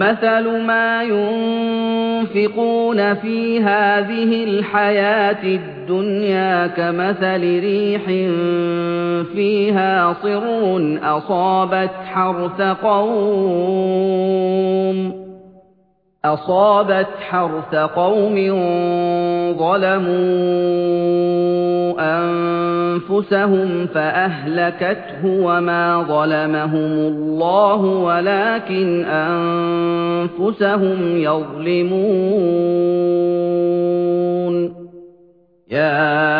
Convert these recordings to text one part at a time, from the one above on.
مَثَلُ مَا يُنفِقُونَ فِي هَٰذِهِ الْحَيَاةِ الدُّنْيَا كَمَثَلِ رِيحٍ فِيهَا صِرٌّ أَصَابَتْ حَرْثَ قَوْمٍ. أَصَابَتْ حَرْثَ قَوْمٍ ظَلَمُوا أَنفُسَهُمْ فَأَهْلَكَتْهُ وَمَا ظَلَمَهُمُ اللَّهُ وَلَٰكِنْ أَنفُسَهُمْ يَظْلِمُونَ. يَا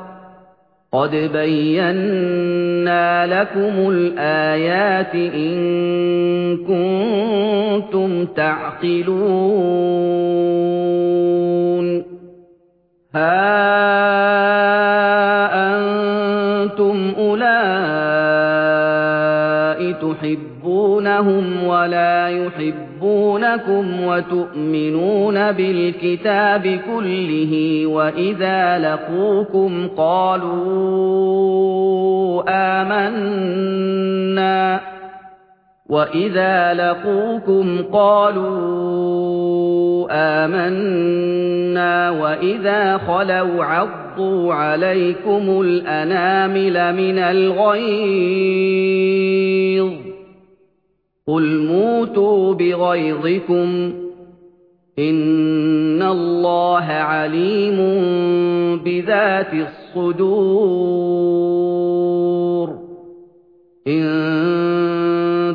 قَدْ بَيَّنَّا لَكُمُ الْآيَاتِ إِن كُنتُمْ تَعْقِلُونَ أُولَاءِ تُحِبُّونَهُمْ وَلَا يُحِبُّونَكُمْ وَتُؤْمِنُونَ بِالْكِتَابِ كُلِّهِ وَإِذَا لَقُوكُمْ قَالُوا آمَنَّا وَإِذَا لَقُوكُمْ قَالُوا آمَنَّا وَإِذَا خَلَوْا عَضُّوا عَلَيْكُمُ الْأَنَامِلَ مِنَ الْغَيْظِ قُلْ مُوتُوا بِغَيْظِكُمْ إِنَّ اللَّهَ عَلِيمٌ بِذَاتِ الصُّدُورِ إِن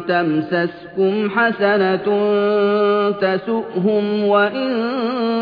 تَمْسَسْكُمْ حَسَنَةٌ تَسُؤْهُمْ وَإِن